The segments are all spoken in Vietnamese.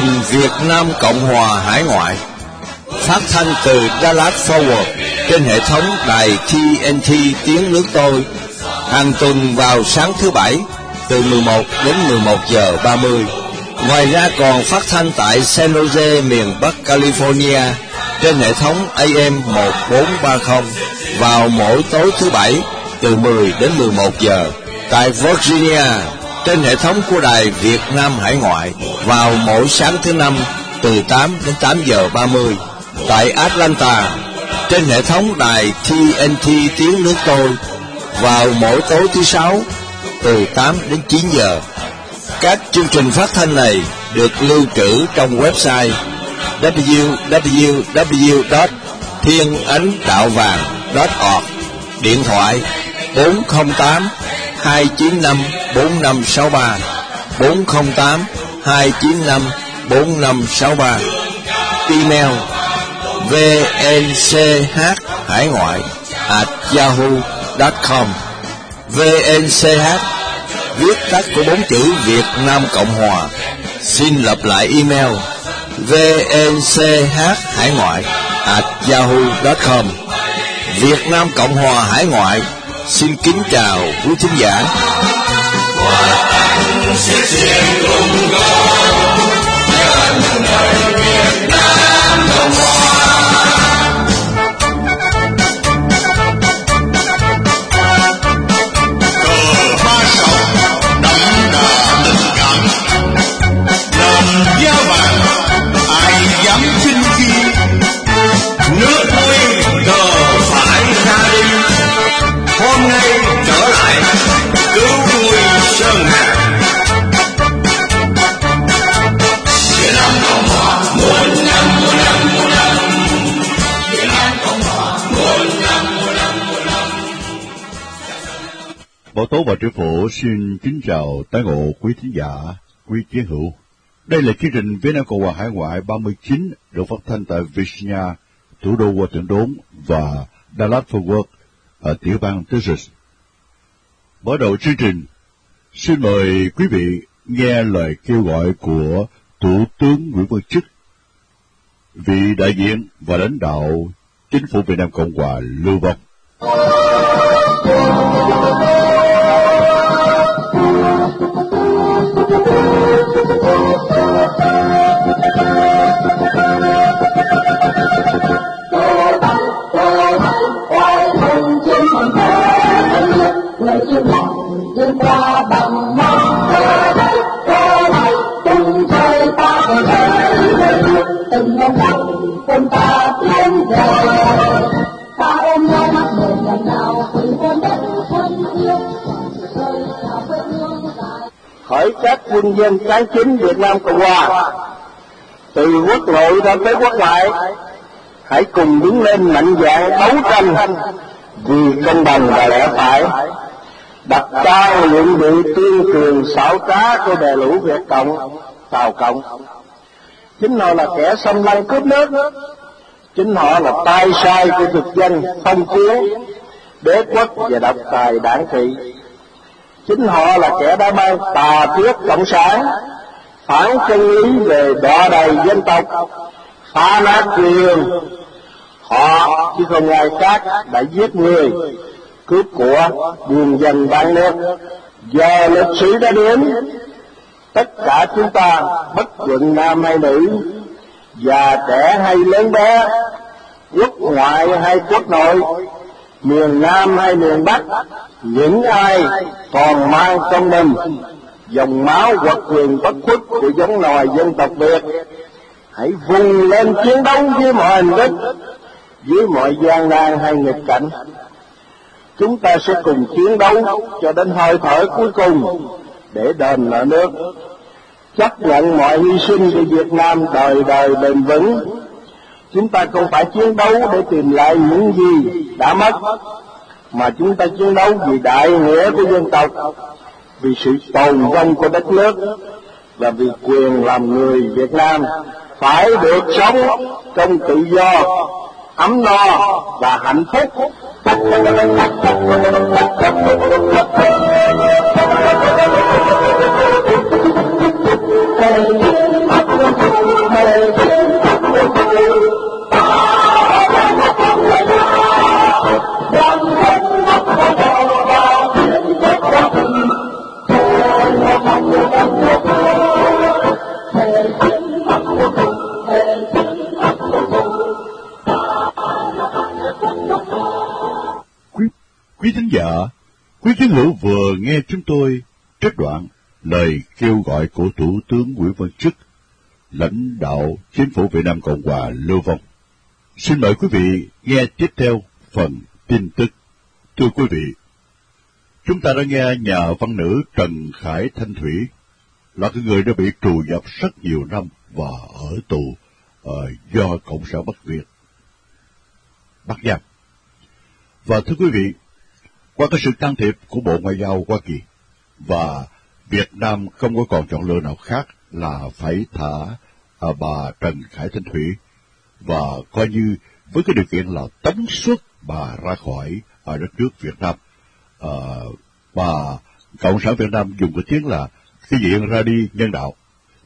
Trình Việt Nam Cộng Hòa Hải Ngoại, phát thanh từ Dallas Forward trên hệ thống đài TNT tiếng nước tôi, hàng tuần vào sáng thứ bảy từ 11 đến 11 giờ 30. Ngoài ra còn phát thanh tại San Jose, miền Bắc California trên hệ thống AM 1430 vào mỗi tối thứ bảy từ 10 đến 11 giờ. Tại Virginia trên hệ thống của đài Việt Nam Hải Ngoại, vào mỗi sáng thứ năm, từ 8 đến 8 giờ 30. Tại Atlanta trên hệ thống đài TNT tiếng nước tôi, vào mỗi tối thứ sáu, từ 8 đến 9 giờ. Các chương trình phát thanh này được lưu trữ trong website www.thienanhdaovang.org Điện thoại 408 295 4563 408 295 4563 Email vnch hải ngoại at yahoo.com vnch viết tắt của bốn chữ Việt Nam Cộng Hòa. Xin lặp lại email vnch hải ngoại at yahoo.com Việt Nam Cộng Hòa Hải Ngoại xin kính chào quý thính giả. Hòa anh sẽ cùng con, nhân đời Việt Nam Cộng Hòa. Bảo Tố và Triệu Phổ xin kính chào tái ngộ quý thính giả, quý chiến hữu. Đây là chương trình Việt Nam Cộng hòa Hải ngoại 39 được phát thanh tại Virginia, thủ đô Washington đốn và Dallas Fort Worth ở tiểu bang Texas. Mở đầu chương trình, xin mời quý vị nghe lời kêu gọi của Thủ tướng Nguyễn Văn Chức, vị đại diện và lãnh đạo chính phủ Việt Nam Cộng hòa lưu vong. Người chim lòng dương qua bằng non các quân dân trái chính Việt Nam Cộng Hòa. Từ quốc nội ra tới quốc ngoại, hãy cùng đứng lên mạnh dạn đấu tranh vì công bằng và lẽ phải. Đặt cao nhiệm vụ tuyên truyền xảo trá của bè lũ Việt Cộng, Tàu Cộng. Chính họ là kẻ xâm lăng cướp nước. Chính họ là tay sai của thực dân phong kiến, đế quốc và độc tài đảng trị chính họ là kẻ đã mang tà thuyết cộng sản, phản chân lý về đọa đầy dân tộc, phá nát quyền. Họ chứ không ai khác đã giết người, cướp của buồn dần ban nước. Giờ lịch sử đã đến, tất cả chúng ta bất luận nam hay nữ, già trẻ hay lớn bé, quốc ngoại hay quốc nội miền Nam hay miền Bắc, những ai còn mang trong mình dòng máu hoặc quyền bất khuất của giống loài dân tộc Việt, hãy vùng lên chiến đấu với mọi hình thức, với mọi gian nan hay nghịch cảnh. Chúng ta sẽ cùng chiến đấu cho đến hơi thở cuối cùng để đền nợ nước, chấp nhận mọi hy sinh để Việt Nam đời đời bền vững chúng ta không phải chiến đấu để tìm lại những gì đã mất, mà chúng ta chiến đấu vì đại nghĩa của dân tộc, vì sự tồn vong của đất nước và vì quyền làm người Việt Nam phải được sống trong tự do, ấm no và hạnh phúc Thank you. Quý, quý thính giả, quý chiến hữu vừa nghe chúng tôi trích đoạn lời kêu gọi của Thủ tướng Nguyễn Văn Chức, lãnh đạo chính phủ Việt Nam Cộng hòa lưu vong. Xin mời quý vị nghe tiếp theo phần tin tức. Thưa quý vị, chúng ta đã nghe nhà văn nữ Trần Khải Thanh Thủy là cái người đã bị trù nhập rất nhiều năm và ở tù uh, do Cộng sản Bắc Việt bắt giam. Và thưa quý vị, qua cái sự can thiệp của Bộ Ngoại giao Hoa Kỳ và Việt Nam không có còn chọn lựa nào khác là phải thả à, bà Trần Khải Thanh Thủy và coi như với cái điều kiện là tống xuất bà ra khỏi ở đất nước Việt Nam. À, bà Cộng sản Việt Nam dùng cái tiếng là cái diện ra đi nhân đạo.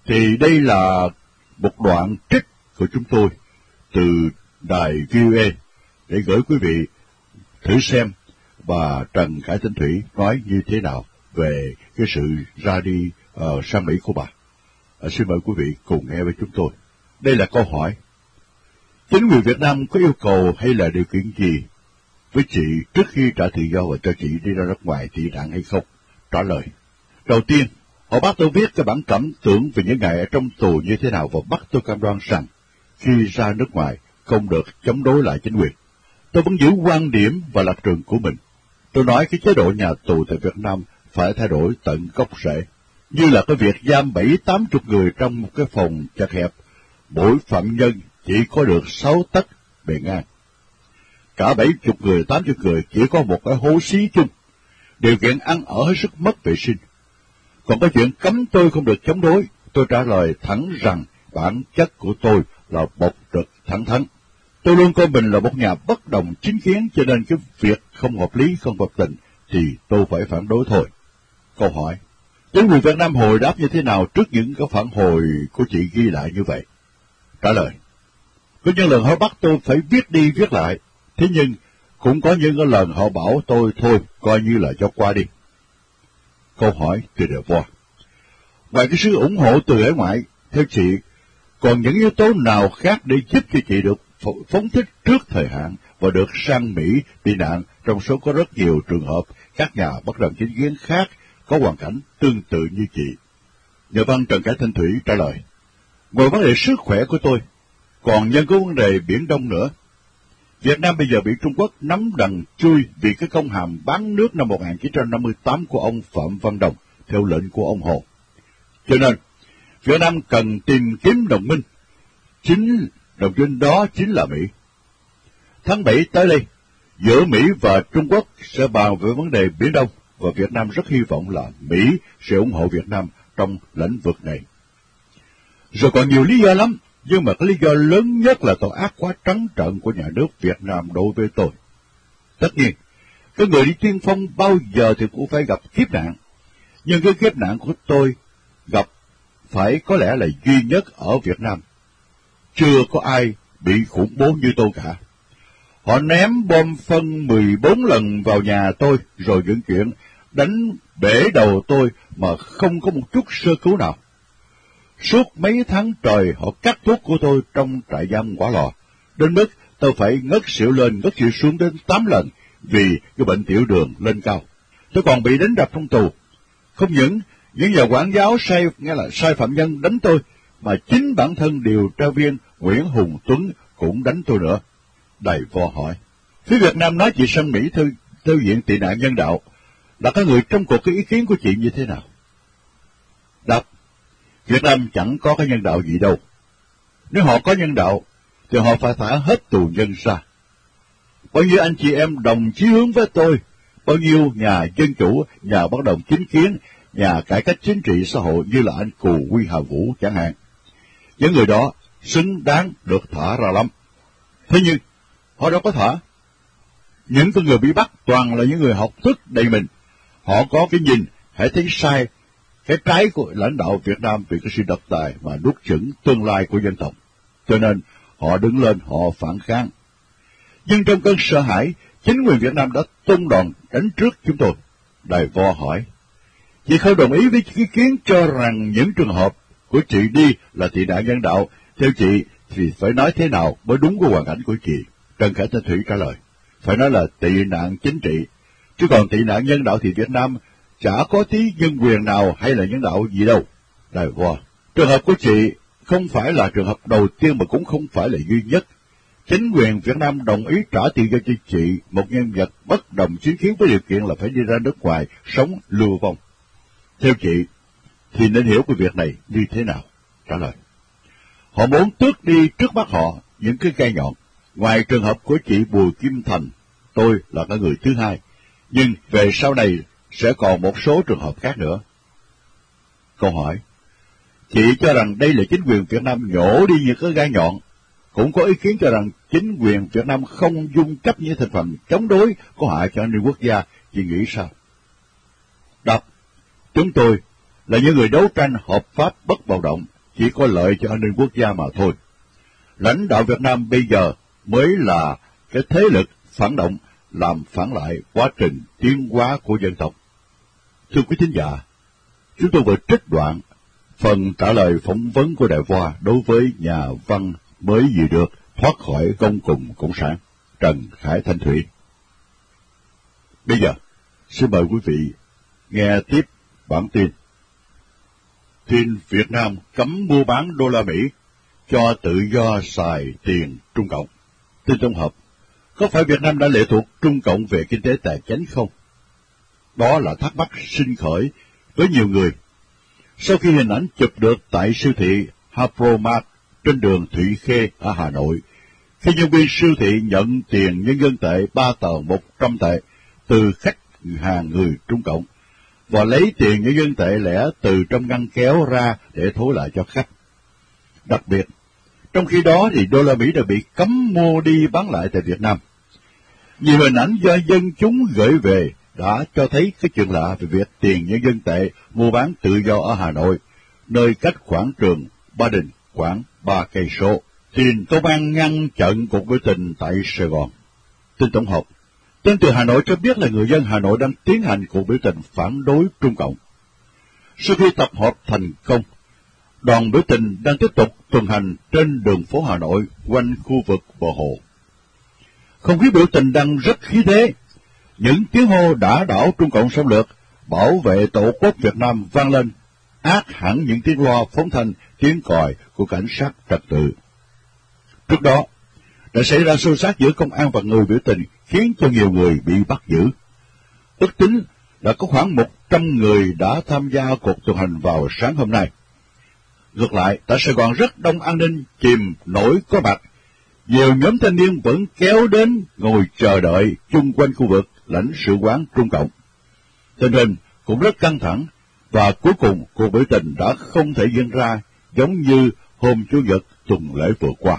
Thì đây là một đoạn trích của chúng tôi từ đài VOA để gửi quý vị thử xem bà Trần Khải Thanh Thủy nói như thế nào về cái sự ra đi uh, sang Mỹ của bà. Ờ, xin mời quý vị cùng nghe với chúng tôi. Đây là câu hỏi. Chính quyền Việt Nam có yêu cầu hay là điều kiện gì với chị trước khi trả tự do và cho chị đi ra nước ngoài chị nạn hay không? Trả lời. Đầu tiên, họ bắt tôi viết cái bản cảm tưởng về những ngày ở trong tù như thế nào và bắt tôi cam đoan rằng khi ra nước ngoài không được chống đối lại chính quyền. Tôi vẫn giữ quan điểm và lập trường của mình. Tôi nói cái chế độ nhà tù tại Việt Nam phải thay đổi tận gốc rễ. Như là cái việc giam bảy tám chục người trong một cái phòng chật hẹp, mỗi phạm nhân chỉ có được sáu tấc bề ngang. Cả bảy chục người, tám chục người chỉ có một cái hố xí chung. Điều kiện ăn ở hết sức mất vệ sinh. Còn cái chuyện cấm tôi không được chống đối, tôi trả lời thẳng rằng bản chất của tôi là bộc trực thẳng thắn. Tôi luôn coi mình là một nhà bất đồng chính kiến cho nên cái việc không hợp lý, không hợp tình thì tôi phải phản đối thôi. Câu hỏi, chính quyền Việt Nam hồi đáp như thế nào trước những cái phản hồi của chị ghi lại như vậy? Trả lời, có những lần họ bắt tôi phải viết đi viết lại, thế nhưng cũng có những cái lần họ bảo tôi thôi, coi như là cho qua đi. Câu hỏi từ đề qua. Ngoài cái sự ủng hộ từ ở ngoại, theo chị, còn những yếu tố nào khác để giúp cho chị được phóng thích trước thời hạn và được sang Mỹ tị nạn trong số có rất nhiều trường hợp các nhà bất đồng chính kiến khác có hoàn cảnh tương tự như chị. Nhà văn Trần Cải Thanh Thủy trả lời, Ngoài vấn đề sức khỏe của tôi, còn nhân có vấn đề Biển Đông nữa. Việt Nam bây giờ bị Trung Quốc nắm đằng chui vì cái công hàm bán nước năm 1958 của ông Phạm Văn Đồng theo lệnh của ông Hồ. Cho nên, Việt Nam cần tìm kiếm đồng minh. Chính đồng minh đó chính là Mỹ. Tháng 7 tới đây, giữa Mỹ và Trung Quốc sẽ bàn về vấn đề Biển Đông và Việt Nam rất hy vọng là Mỹ sẽ ủng hộ Việt Nam trong lĩnh vực này. Rồi còn nhiều lý do lắm, nhưng mà cái lý do lớn nhất là tội ác quá trắng trợn của nhà nước Việt Nam đối với tôi. Tất nhiên, cái người đi tiên phong bao giờ thì cũng phải gặp kiếp nạn, nhưng cái kiếp nạn của tôi gặp phải có lẽ là duy nhất ở Việt Nam. Chưa có ai bị khủng bố như tôi cả. Họ ném bom phân 14 lần vào nhà tôi rồi những chuyện đánh bể đầu tôi mà không có một chút sơ cứu nào. Suốt mấy tháng trời họ cắt thuốc của tôi trong trại giam quả lò, đến mức tôi phải ngất xỉu lên, ngất xỉu xuống đến 8 lần vì cái bệnh tiểu đường lên cao. Tôi còn bị đánh đập trong tù. Không những những nhà quản giáo sai nghe là sai phạm nhân đánh tôi, mà chính bản thân điều tra viên Nguyễn Hùng Tuấn cũng đánh tôi nữa. Đầy vô hỏi. Phía Việt Nam nói chị sang Mỹ thư, thư viện tị nạn nhân đạo, là các người trong cuộc cái ý kiến của chị như thế nào? Đáp, Việt Nam chẳng có cái nhân đạo gì đâu. Nếu họ có nhân đạo, thì họ phải thả hết tù nhân ra. Bao nhiêu anh chị em đồng chí hướng với tôi, bao nhiêu nhà dân chủ, nhà bất đồng chính kiến, nhà cải cách chính trị xã hội như là anh Cù Quy Hà Vũ chẳng hạn. Những người đó xứng đáng được thả ra lắm. Thế nhưng, họ đâu có thả. Những người bị bắt toàn là những người học thức đầy mình. Họ có cái nhìn, hãy thấy sai, cái trái của lãnh đạo Việt Nam vì cái sự độc tài mà nuốt chửng tương lai của dân tộc. Cho nên họ đứng lên họ phản kháng. Nhưng trong cơn sợ hãi, chính quyền Việt Nam đã tung đòn đánh trước chúng tôi. Đài vo hỏi, chị không đồng ý với ý kiến cho rằng những trường hợp của chị đi là tị nạn nhân đạo, theo chị thì phải nói thế nào mới đúng với hoàn cảnh của chị? Trần Khải Thanh Thủy trả lời, phải nói là tị nạn chính trị, chứ còn tị nạn nhân đạo thì Việt Nam chả có tí nhân quyền nào hay là nhân đạo gì đâu. Đại hòa, trường hợp của chị không phải là trường hợp đầu tiên mà cũng không phải là duy nhất. Chính quyền Việt Nam đồng ý trả tiền cho chị chị, một nhân vật bất đồng chính kiến với điều kiện là phải đi ra nước ngoài, sống lưu vong. Theo chị, thì nên hiểu cái việc này như thế nào? Trả lời. Họ muốn tước đi trước mắt họ những cái gai nhọn. Ngoài trường hợp của chị Bùi Kim Thành, tôi là cái người thứ hai. Nhưng về sau này sẽ còn một số trường hợp khác nữa. Câu hỏi. Chị cho rằng đây là chính quyền Việt Nam nhổ đi những cái gai nhọn. Cũng có ý kiến cho rằng chính quyền Việt Nam không dung chấp những thành phần chống đối có hại cho an ninh quốc gia. Chị nghĩ sao? Đọc. Chúng tôi là những người đấu tranh hợp pháp bất bạo động, chỉ có lợi cho an ninh quốc gia mà thôi. Lãnh đạo Việt Nam bây giờ mới là cái thế lực phản động làm phản lại quá trình tiến hóa của dân tộc. Thưa quý thính giả, chúng tôi vừa trích đoạn phần trả lời phỏng vấn của Đại Hoa đối với nhà văn mới gì được thoát khỏi công cùng Cộng sản, Trần Khải Thanh Thủy. Bây giờ, xin mời quý vị nghe tiếp bản tin. Tin Việt Nam cấm mua bán đô la Mỹ cho tự do xài tiền Trung Cộng. Tin tổng hợp, có phải Việt Nam đã lệ thuộc Trung Cộng về kinh tế tài chính không? Đó là thắc mắc sinh khởi với nhiều người. Sau khi hình ảnh chụp được tại siêu thị Hapromat trên đường Thụy Khê ở Hà Nội, khi nhân viên siêu thị nhận tiền nhân dân tệ ba tờ một trăm tệ từ khách hàng người Trung Cộng, và lấy tiền nhân dân tệ lẻ từ trong ngăn kéo ra để thối lại cho khách. Đặc biệt, trong khi đó thì đô la Mỹ đã bị cấm mua đi bán lại tại Việt Nam vì hình ảnh do dân chúng gửi về đã cho thấy cái chuyện lạ về việc tiền nhân dân tệ mua bán tự do ở Hà Nội, nơi cách quảng trường Ba Đình khoảng ba cây số. Tin công an ngăn chặn cuộc biểu tình tại Sài Gòn. Tin tổng hợp. Tin từ Hà Nội cho biết là người dân Hà Nội đang tiến hành cuộc biểu tình phản đối Trung Cộng. Sau khi tập hợp thành công, đoàn biểu tình đang tiếp tục tuần hành trên đường phố Hà Nội quanh khu vực bờ hồ. Không khí biểu tình đang rất khí thế. Những tiếng hô đã đảo Trung Cộng xâm lược, bảo vệ tổ quốc Việt Nam vang lên, ác hẳn những tiếng loa phóng thanh, tiếng còi của cảnh sát trật tự. Trước đó, đã xảy ra xô xát giữa công an và người biểu tình khiến cho nhiều người bị bắt giữ. Ước tính là có khoảng 100 người đã tham gia cuộc tuần hành vào sáng hôm nay. Ngược lại, tại Sài Gòn rất đông an ninh chìm nổi có mặt. Nhiều nhóm thanh niên vẫn kéo đến ngồi chờ đợi chung quanh khu vực lãnh sự quán Trung Cộng. Tình hình cũng rất căng thẳng, và cuối cùng cuộc biểu tình đã không thể diễn ra giống như hôm Chủ nhật tuần lễ vừa qua.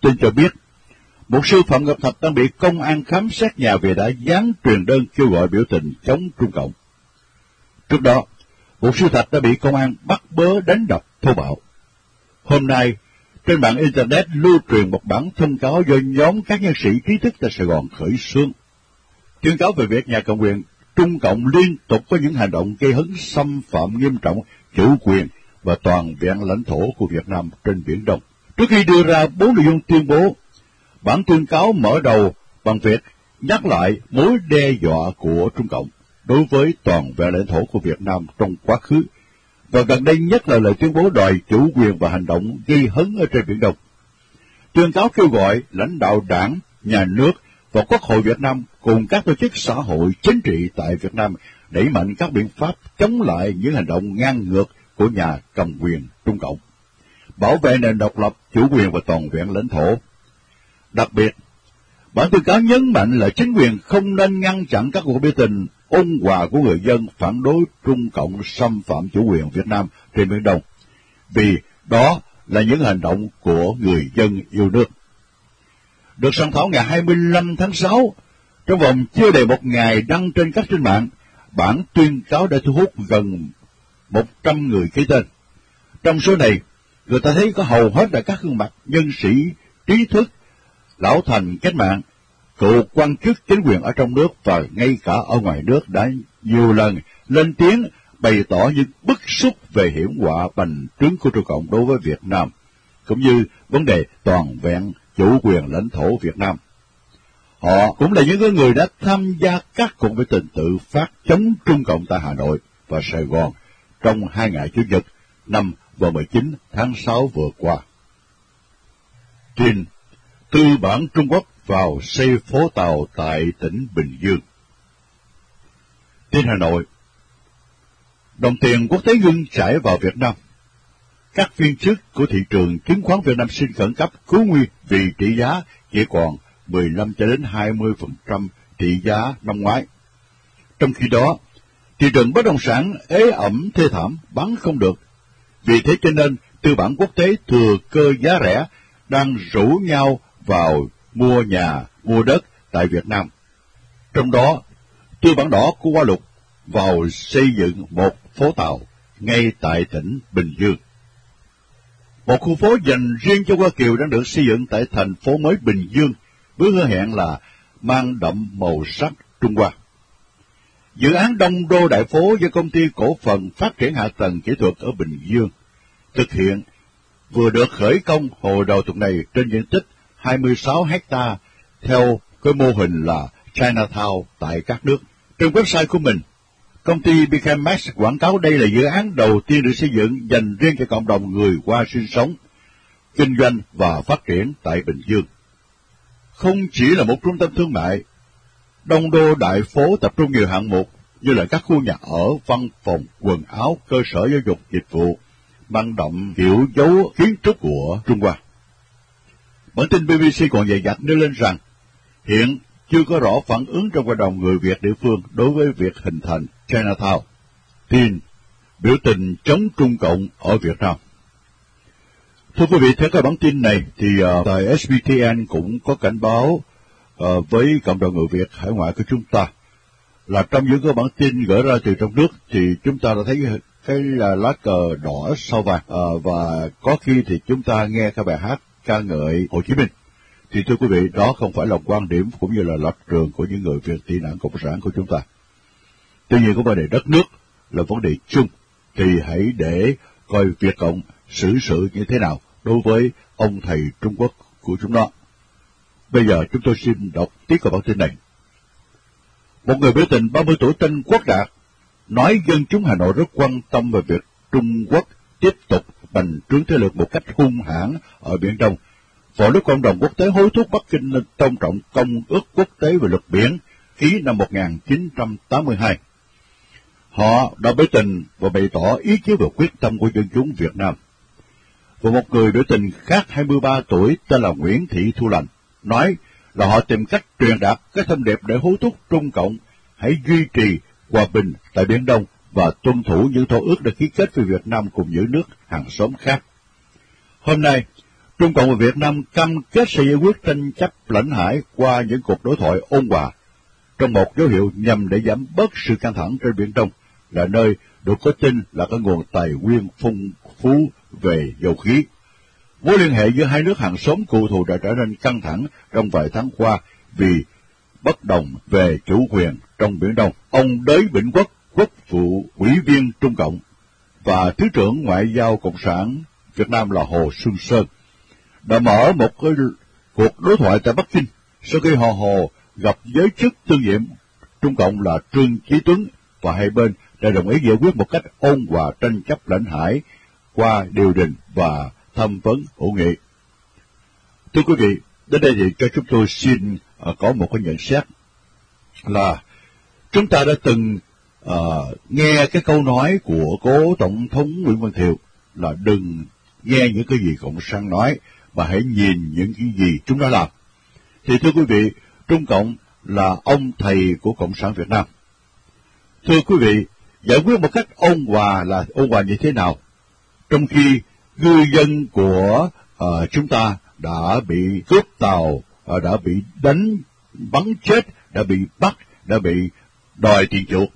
Tin cho biết, một sư Phạm Ngọc Thạch đang bị công an khám xét nhà vì đã dán truyền đơn kêu gọi biểu tình chống Trung Cộng. Trước đó, một sư Thạch đã bị công an bắt bớ đánh đập thô bạo. Hôm nay, trên mạng Internet lưu truyền một bản thông cáo do nhóm các nhân sĩ trí thức tại Sài Gòn khởi xướng. Tuyên cáo về việc nhà cầm quyền Trung Cộng liên tục có những hành động gây hấn xâm phạm nghiêm trọng chủ quyền và toàn vẹn lãnh thổ của Việt Nam trên Biển Đông. Trước khi đưa ra bốn nội dung tuyên bố, bản tuyên cáo mở đầu bằng việc nhắc lại mối đe dọa của Trung Cộng đối với toàn vẹn lãnh thổ của Việt Nam trong quá khứ, và gần đây nhất là lời tuyên bố đòi chủ quyền và hành động gây hấn ở trên Biển Đông. Tuyên cáo kêu gọi lãnh đạo đảng, nhà nước và Quốc hội Việt Nam cùng các tổ chức xã hội chính trị tại Việt Nam đẩy mạnh các biện pháp chống lại những hành động ngang ngược của nhà cầm quyền Trung Cộng, bảo vệ nền độc lập, chủ quyền và toàn vẹn lãnh thổ. Đặc biệt, bản tuyên cáo nhấn mạnh là chính quyền không nên ngăn chặn các cuộc biểu tình ôn hòa của người dân phản đối Trung Cộng xâm phạm chủ quyền Việt Nam trên Biển Đông, vì đó là những hành động của người dân yêu nước. Được soạn thảo ngày 25 tháng 6, trong vòng chưa đầy một ngày đăng trên các trên mạng, bản tuyên cáo đã thu hút gần một trăm người ký tên. Trong số này, người ta thấy có hầu hết là các gương mặt nhân sĩ, trí thức, lão thành cách mạng, cựu quan chức chính quyền ở trong nước và ngay cả ở ngoài nước đã nhiều lần lên tiếng bày tỏ những bức xúc về hiểm họa bành trướng của Trung Cộng đối với Việt Nam, cũng như vấn đề toàn vẹn chủ quyền lãnh thổ Việt Nam. Họ cũng là những người đã tham gia các cuộc biểu tình tự phát chống Trung Cộng tại Hà Nội và Sài Gòn trong hai ngày Chủ nhật năm và 19 tháng 6 vừa qua. Trên tư bản Trung Quốc vào xây phố tàu tại tỉnh Bình Dương. Tin Hà Nội Đồng tiền quốc tế ngưng chảy vào Việt Nam. Các viên chức của thị trường chứng khoán Việt Nam xin khẩn cấp cứu nguy vì trị giá chỉ còn 15 cho đến 20% trị giá năm ngoái. Trong khi đó, thị trường bất động sản ế ẩm thê thảm bán không được. Vì thế cho nên tư bản quốc tế thừa cơ giá rẻ đang rủ nhau vào mua nhà, mua đất tại Việt Nam. Trong đó, tư bản đỏ của Hoa Lục vào xây dựng một phố tàu ngay tại tỉnh Bình Dương. Một khu phố dành riêng cho Hoa Kiều đang được xây dựng tại thành phố mới Bình Dương với hứa hẹn là mang đậm màu sắc Trung Hoa. Dự án Đông Đô Đại Phố do công ty cổ phần phát triển hạ tầng kỹ thuật ở Bình Dương thực hiện vừa được khởi công hồi đầu tuần này trên diện tích 26 hecta theo cái mô hình là Chinatown tại các nước. Trên website của mình, công ty Bicamex quảng cáo đây là dự án đầu tiên được xây dựng dành riêng cho cộng đồng người Hoa sinh sống, kinh doanh và phát triển tại Bình Dương. Không chỉ là một trung tâm thương mại, Đông Đô Đại Phố tập trung nhiều hạng mục như là các khu nhà ở, văn phòng, quần áo, cơ sở giáo dục, dịch vụ, mang động kiểu dấu kiến trúc của Trung Hoa. Bản tin BBC còn dày dặt nêu lên rằng, hiện chưa có rõ phản ứng trong cộng đồng người Việt địa phương đối với việc hình thành Chinatown. Tin, biểu tình chống Trung Cộng ở Việt Nam. Thưa quý vị, theo cái bản tin này, thì ờ, uh, tại SBTN cũng có cảnh báo uh, với cộng đồng người Việt hải ngoại của chúng ta là trong những cái bản tin gửi ra từ trong nước thì chúng ta đã thấy cái là lá cờ đỏ sau vàng à, và có khi thì chúng ta nghe cái bài hát ca ngợi Hồ Chí Minh thì thưa quý vị, đó không phải là quan điểm cũng như là lập trường của những người Việt tị nạn cộng sản của chúng ta tuy nhiên có vấn đề đất nước là vấn đề chung, thì hãy để coi Việt Cộng xử sự như thế nào đối với ông thầy Trung Quốc của chúng nó. Bây giờ chúng tôi xin đọc tiếp vào bản tin này. Một người biểu tình 30 tuổi tên Quốc Đạt nói dân chúng Hà Nội rất quan tâm về việc Trung Quốc tiếp tục bành trướng thế lực một cách hung hãn ở Biển Đông. Vào lúc cộng đồng quốc tế hối thúc Bắc Kinh nên tôn trọng công ước quốc tế về luật biển ký năm 1982. Họ đã biểu tình và bày tỏ ý chí và quyết tâm của dân chúng Việt Nam. Và một người biểu tình khác 23 tuổi tên là Nguyễn Thị Thu Lành nói là họ tìm cách truyền đạt cái thông điệp để hối thúc Trung Cộng hãy duy trì hòa bình tại Biển Đông và tuân thủ những thỏa ước đã ký kết với Việt Nam cùng những nước hàng xóm khác. Hôm nay, Trung Cộng và Việt Nam cam kết sẽ giải quyết tranh chấp lãnh hải qua những cuộc đối thoại ôn hòa, trong một dấu hiệu nhằm để giảm bớt sự căng thẳng trên Biển Đông, là nơi được có tin là có nguồn tài nguyên phong phú về dầu khí. Mối liên hệ giữa hai nước hàng xóm cụ thù đã trở nên căng thẳng trong vài tháng qua vì bất đồng về chủ quyền trong Biển Đông. Ông Đới Bỉnh Quốc, quốc vụ ủy viên Trung Cộng và Thứ trưởng Ngoại giao Cộng sản Việt Nam là Hồ Xuân Sơn đã mở một cái cuộc đối thoại tại Bắc Kinh sau khi họ Hồ gặp giới chức tương nhiệm Trung Cộng là Trương Chí Tuấn và hai bên đã đồng ý giải quyết một cách ôn hòa tranh chấp lãnh hải qua điều đình và tham vấn hữu nghị. Thưa quý vị, đến đây thì cho chúng tôi xin à, có một cái nhận xét là chúng ta đã từng à, nghe cái câu nói của cố tổng thống Nguyễn Văn Thiệu là đừng nghe những cái gì cộng sản nói mà hãy nhìn những cái gì chúng đã làm. Thì thưa quý vị, Trung Cộng là ông thầy của Cộng sản Việt Nam. Thưa quý vị, giải quyết một cách ôn hòa là ôn hòa như thế nào? Trong khi ngư dân của uh, chúng ta đã bị cướp tàu, uh, đã bị đánh, bắn chết, đã bị bắt, đã bị đòi tiền chuộc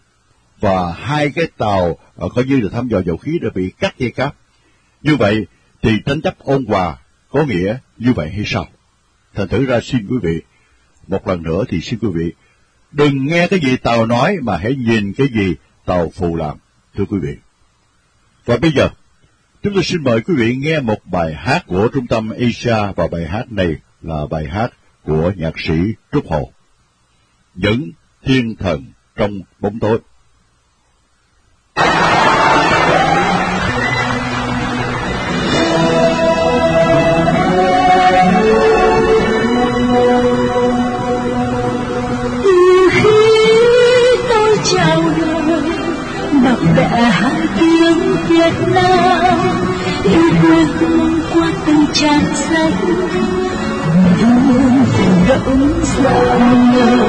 và hai cái tàu uh, coi như là thăm dò dầu khí đã bị cắt dây cáp. Như vậy thì tranh chấp ôn hòa có nghĩa như vậy hay sao? Thành thử ra xin quý vị, một lần nữa thì xin quý vị, đừng nghe cái gì tàu nói mà hãy nhìn cái gì tàu phù làm, thưa quý vị. Và bây giờ, chúng tôi xin mời quý vị nghe một bài hát của Trung tâm Asia và bài hát này là bài hát của nhạc sĩ Trúc Hồ. Những thiên thần trong bóng tối từ khi tôi chào đời bập bẹ hai tiếng Việt Nam yêu quê hương qua từng trang sách luôn động dòng ngời.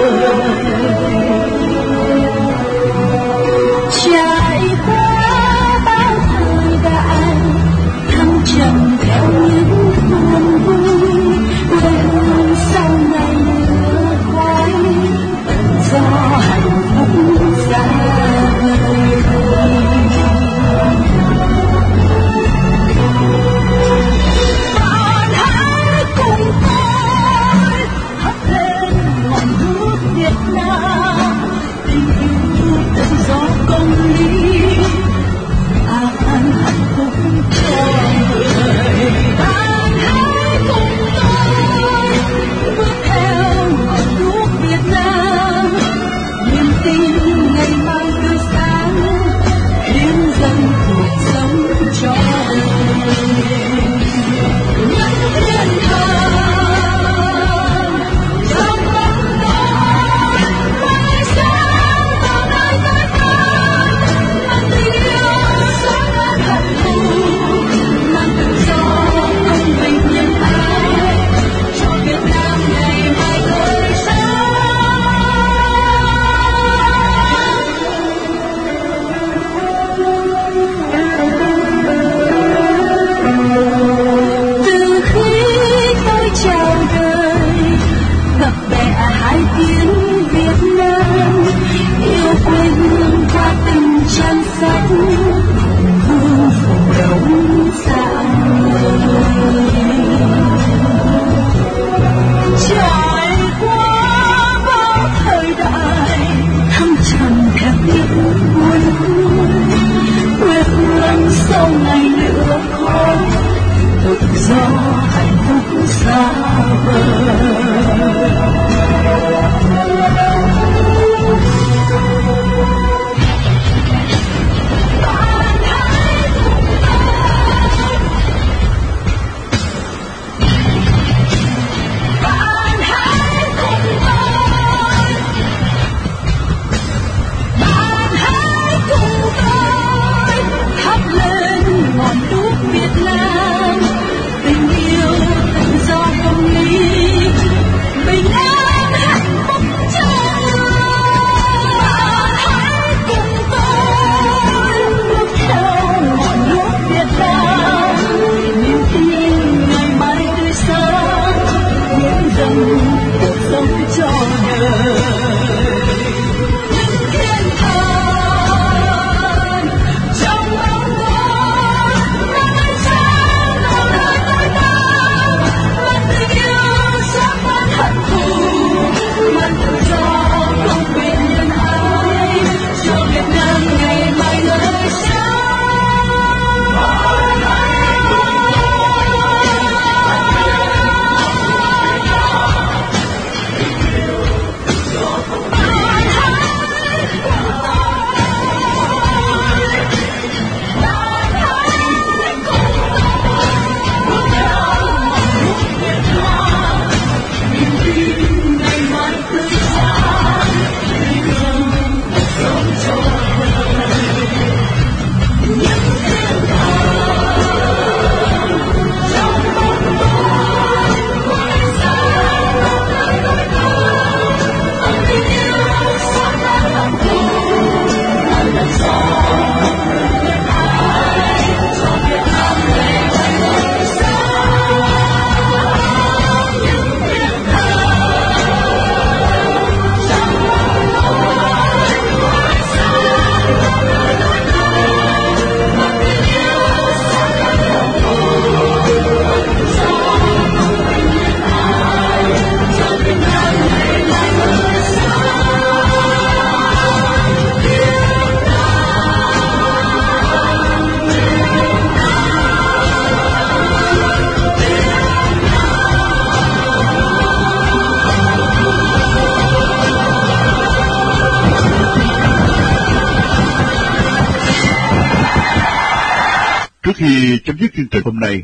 Khi chấm dứt chương trình hôm nay,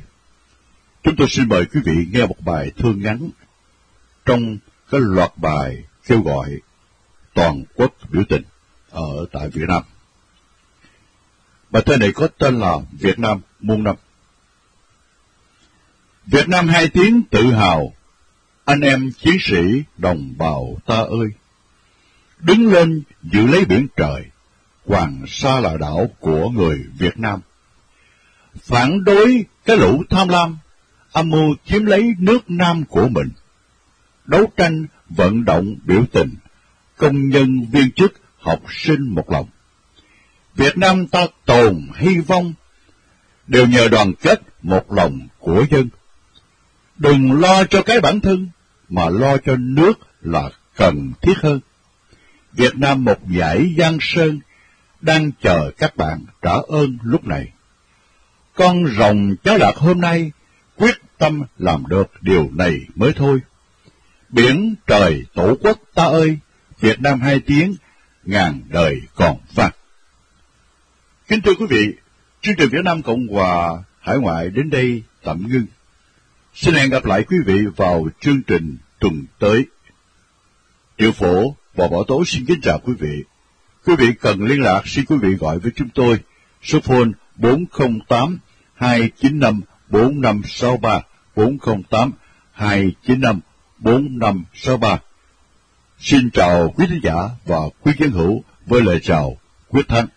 chúng tôi xin mời quý vị nghe một bài thơ ngắn trong cái loạt bài kêu gọi toàn quốc biểu tình ở tại Việt Nam. Bài thơ này có tên là Việt Nam muôn năm. Việt Nam hai tiếng tự hào, anh em chiến sĩ đồng bào ta ơi. Đứng lên giữ lấy biển trời, Hoàng Sa là đảo của người Việt Nam. Phản đối cái lũ tham lam, âm mưu chiếm lấy nước Nam của mình. Đấu tranh, vận động, biểu tình, công nhân viên chức, học sinh một lòng. Việt Nam ta tồn hy vọng, đều nhờ đoàn kết một lòng của dân. Đừng lo cho cái bản thân, mà lo cho nước là cần thiết hơn. Việt Nam một giải giang sơn, đang chờ các bạn trả ơn lúc này. Con rồng cháu lạc hôm nay quyết tâm làm được điều này mới thôi. Biển trời tổ quốc ta ơi, Việt Nam hai tiếng, ngàn đời còn vang. Kính thưa quý vị, chương trình Việt Nam Cộng Hòa Hải ngoại đến đây tạm ngưng. Xin hẹn gặp lại quý vị vào chương trình tuần tới. Triệu phổ và bảo tố xin kính chào quý vị. Quý vị cần liên lạc xin quý vị gọi với chúng tôi số phone 408 295 4563 408 295 4563. Xin chào quý khán giả và quý khán hữu, với lời chào quyết thắng.